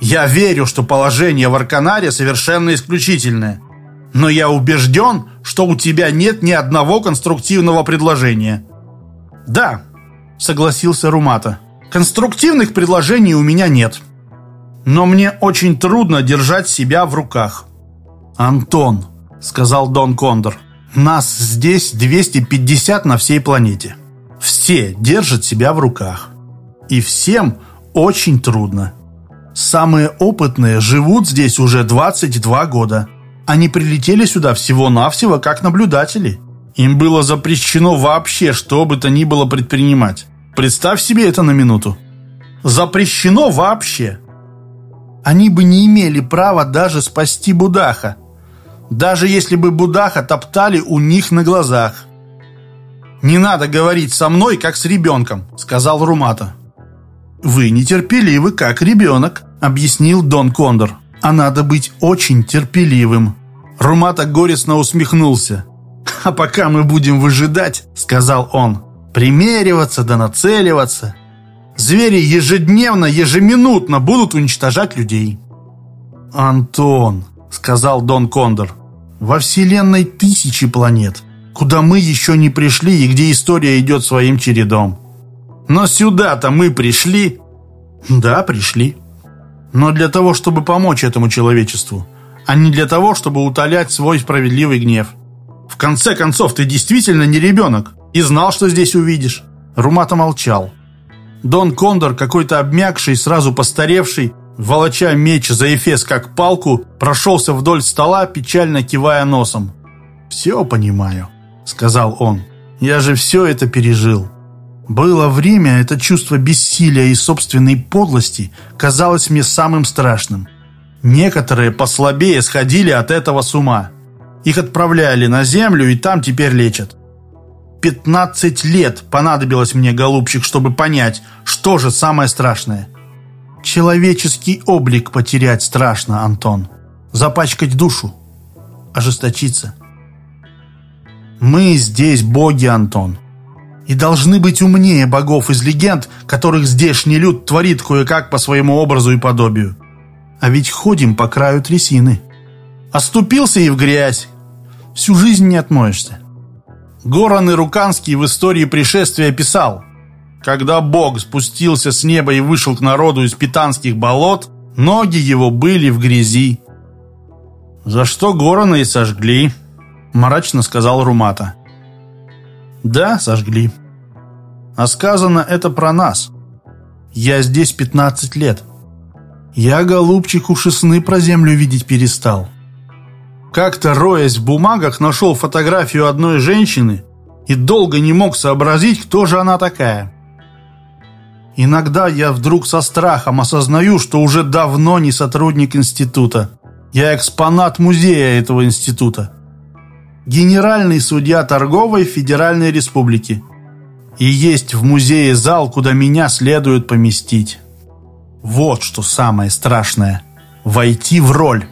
Я верю, что положение в Арканаре совершенно исключительное. Но я убежден, что у тебя нет ни одного конструктивного предложения». «Да», — согласился Румата, — «конструктивных предложений у меня нет. Но мне очень трудно держать себя в руках». «Антон», — сказал Дон Кондор, — «нас здесь 250 на всей планете. Все держат себя в руках. И всем очень трудно. Самые опытные живут здесь уже 22 года. Они прилетели сюда всего-навсего как наблюдатели. Им было запрещено вообще что бы то ни было предпринимать. Представь себе это на минуту. Запрещено вообще. Они бы не имели права даже спасти Будаха, даже если бы Будаха топтали у них на глазах. «Не надо говорить со мной, как с ребенком», — сказал Румата. «Вы нетерпеливы, как ребенок», — объяснил Дон Кондор. «А надо быть очень терпеливым». Румата горестно усмехнулся. «А пока мы будем выжидать», — сказал он, — «примериваться да нацеливаться. Звери ежедневно, ежеминутно будут уничтожать людей». «Антон», сказал Дон Кондор. «Во Вселенной тысячи планет, куда мы еще не пришли и где история идет своим чередом. Но сюда-то мы пришли». «Да, пришли. Но для того, чтобы помочь этому человечеству, а не для того, чтобы утолять свой справедливый гнев. В конце концов, ты действительно не ребенок и знал, что здесь увидишь». Румата молчал. Дон Кондор, какой-то обмякший, сразу постаревший, волоча меч за эфес как палку, прошелся вдоль стола, печально кивая носом. «Все понимаю», — сказал он. «Я же все это пережил». Было время, это чувство бессилия и собственной подлости казалось мне самым страшным. Некоторые послабее сходили от этого с ума. Их отправляли на землю и там теперь лечат. Пятнадцать лет понадобилось мне, голубчик, чтобы понять, что же самое страшное. Человеческий облик потерять страшно, Антон. Запачкать душу. Ожесточиться. Мы здесь боги, Антон. И должны быть умнее богов из легенд, которых здешний люд творит кое-как по своему образу и подобию. А ведь ходим по краю трясины. Оступился и в грязь. Всю жизнь не отмоешься. Горан Ируканский в истории пришествия писал, когда Бог спустился с неба и вышел к народу из питанских болот, ноги его были в грязи. «За что Горана и сожгли?» – мрачно сказал Румата. «Да, сожгли. А сказано это про нас. Я здесь 15 лет. Я, голубчик, уж и сны про землю видеть перестал. Как-то, роясь в бумагах, нашел фотографию одной женщины и долго не мог сообразить, кто же она такая. Иногда я вдруг со страхом осознаю, что уже давно не сотрудник института. Я экспонат музея этого института. Генеральный судья торговой Федеральной Республики. И есть в музее зал, куда меня следует поместить. Вот что самое страшное. Войти в роль.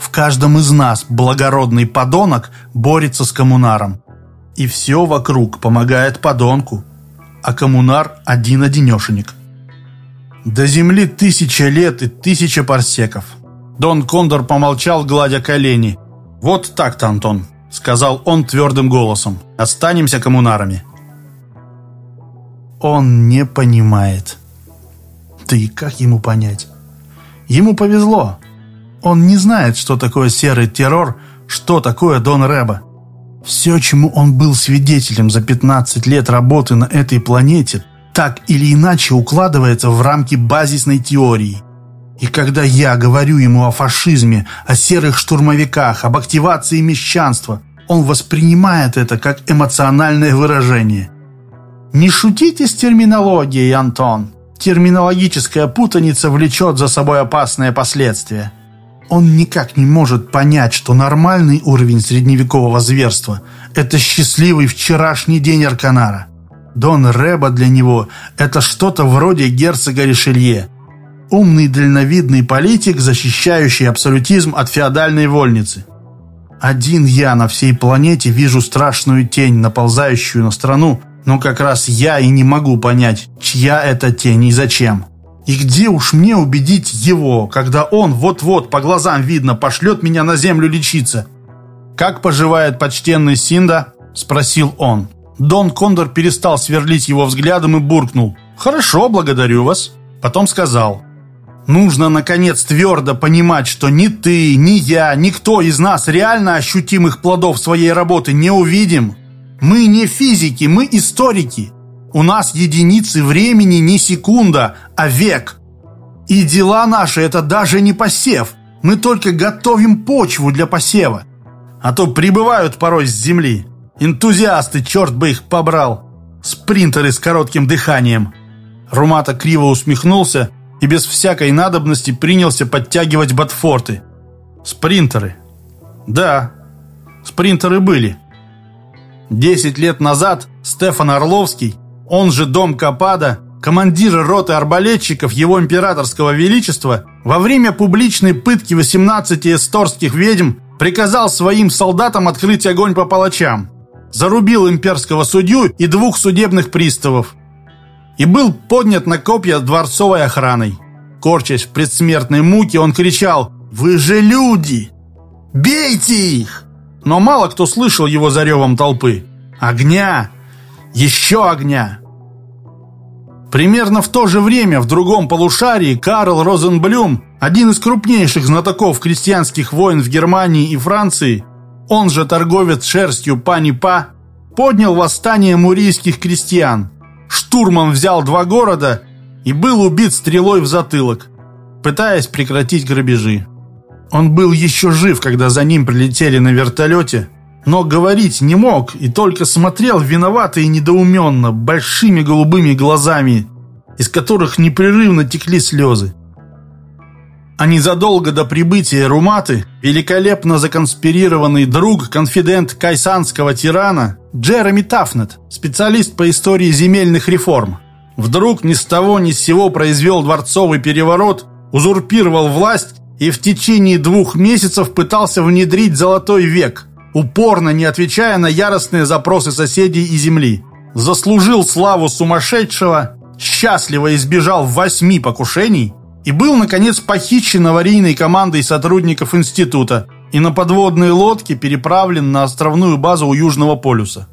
В каждом из нас благородный подонок борется с коммунаром. И все вокруг помогает подонку. А коммунар один-одинешенек. До земли тысяча лет и тысяча парсеков. Дон Кондор помолчал, гладя колени. «Вот так-то, Антон», — сказал он твердым голосом. «Останемся коммунарами». Он не понимает. Да и как ему понять? Ему повезло. Он не знает, что такое серый террор, что такое Дон Рэба. Все, чему он был свидетелем за 15 лет работы на этой планете, так или иначе укладывается в рамки базисной теории. И когда я говорю ему о фашизме, о серых штурмовиках, об активации мещанства, он воспринимает это как эмоциональное выражение. Не шутите с терминологией, Антон. Терминологическая путаница влечет за собой опасные последствия. Он никак не может понять, что нормальный уровень средневекового зверства – это счастливый вчерашний день Арканара. Дон Реба для него – это что-то вроде герцога Ришелье. Умный дальновидный политик, защищающий абсолютизм от феодальной вольницы. Один я на всей планете вижу страшную тень, наползающую на страну, но как раз я и не могу понять, чья это тень и зачем. И где уж мне убедить его, когда он вот-вот по глазам видно пошлет меня на землю лечиться? «Как поживает почтенный Синда?» – спросил он. Дон Кондор перестал сверлить его взглядом и буркнул. «Хорошо, благодарю вас». Потом сказал. «Нужно, наконец, твердо понимать, что ни ты, ни я, никто из нас реально ощутимых плодов своей работы не увидим. Мы не физики, мы историки. У нас единицы времени не секунда, а век. И дела наши – это даже не посев. Мы только готовим почву для посева. А то прибывают порой с земли. Энтузиасты, черт бы их побрал. Спринтеры с коротким дыханием. Румата криво усмехнулся и без всякой надобности принялся подтягивать ботфорты. Спринтеры. Да, спринтеры были. Десять лет назад Стефан Орловский он же Дом Капада, командир роты арбалетчиков его императорского величества, во время публичной пытки 18 эсторских ведьм приказал своим солдатам открыть огонь по палачам. Зарубил имперского судью и двух судебных приставов. И был поднят на копья дворцовой охраной. Корчась в предсмертной муке, он кричал «Вы же люди! Бейте их!» Но мало кто слышал его заревом толпы. Огня! Еще огня! Примерно в то же время в другом полушарии Карл Розенблюм, один из крупнейших знатоков крестьянских войн в Германии и Франции, он же торговец шерстью Пани Па, поднял восстание мурийских крестьян, штурмом взял два города и был убит стрелой в затылок, пытаясь прекратить грабежи. Он был еще жив, когда за ним прилетели на вертолете, но говорить не мог и только смотрел виновато и недоуменно, большими голубыми глазами, из которых непрерывно текли слезы. А незадолго до прибытия Руматы великолепно законспирированный друг, конфидент кайсанского тирана Джереми Тафнет, специалист по истории земельных реформ, вдруг ни с того ни с сего произвел дворцовый переворот, узурпировал власть и в течение двух месяцев пытался внедрить золотой век – упорно не отвечая на яростные запросы соседей и земли. Заслужил славу сумасшедшего, счастливо избежал восьми покушений и был, наконец, похищен аварийной командой сотрудников института, и на подводные лодки переправлен на островную базу у Южного полюса.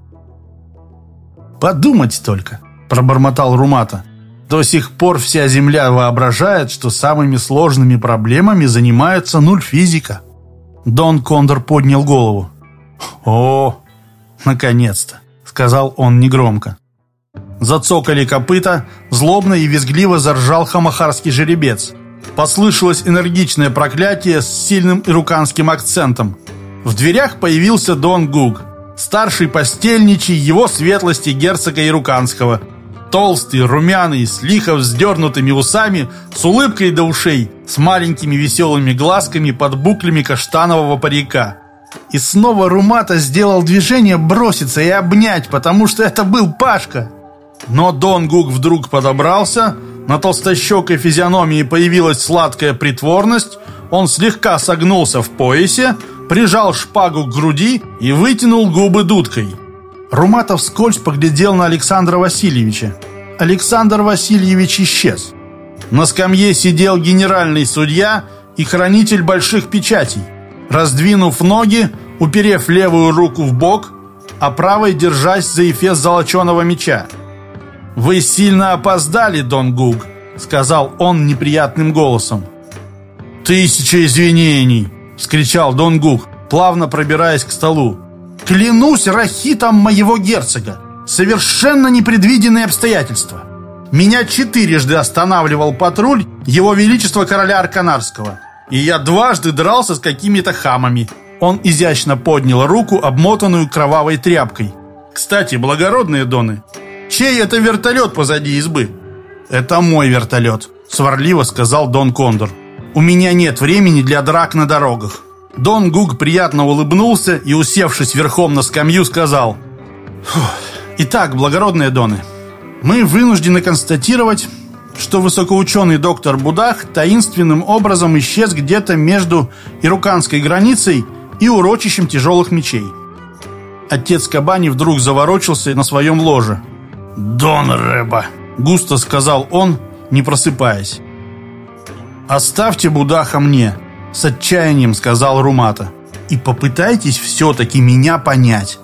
«Подумать только», — пробормотал Румата. «До сих пор вся Земля воображает, что самыми сложными проблемами занимается нуль физика». Дон Кондор поднял голову. «О, наконец-то!» — сказал он негромко. Зацокали копыта, злобно и визгливо заржал хамахарский жеребец. Послышалось энергичное проклятие с сильным ируканским акцентом. В дверях появился Дон Гуг, старший постельничий его светлости герцога Ируканского. Толстый, румяный, с лихо вздернутыми усами, с улыбкой до ушей, с маленькими веселыми глазками под буклями каштанового парика. И снова Румата сделал движение броситься и обнять, потому что это был Пашка. Но Дон Гуг вдруг подобрался, на толстощекой физиономии появилась сладкая притворность, он слегка согнулся в поясе, прижал шпагу к груди и вытянул губы дудкой. Руматов вскользь поглядел на Александра Васильевича. Александр Васильевич исчез. На скамье сидел генеральный судья и хранитель больших печатей. Раздвинув ноги, уперев левую руку в бок, а правой держась за эфес золоченого меча. «Вы сильно опоздали, Дон Гуг», — сказал он неприятным голосом. «Тысяча извинений!» — вскричал Дон Гуг, плавно пробираясь к столу. «Клянусь рахитом моего герцога! Совершенно непредвиденные обстоятельства! Меня четырежды останавливал патруль Его Величества Короля Арканарского, и я дважды дрался с какими-то хамами». Он изящно поднял руку, обмотанную кровавой тряпкой. «Кстати, благородные доны, Чей это вертолет позади избы?» «Это мой вертолет», — сварливо сказал Дон Кондор. «У меня нет времени для драк на дорогах». Дон Гуг приятно улыбнулся и, усевшись верхом на скамью, сказал «Итак, благородные доны, мы вынуждены констатировать, что высокоученый доктор Будах таинственным образом исчез где-то между ируканской границей и урочищем тяжелых мечей». Отец Кабани вдруг заворочился на своем ложе – «Дон Рэба», — густо сказал он, не просыпаясь. «Оставьте Будаха мне», — с отчаянием сказал Румата. «И попытайтесь все-таки меня понять.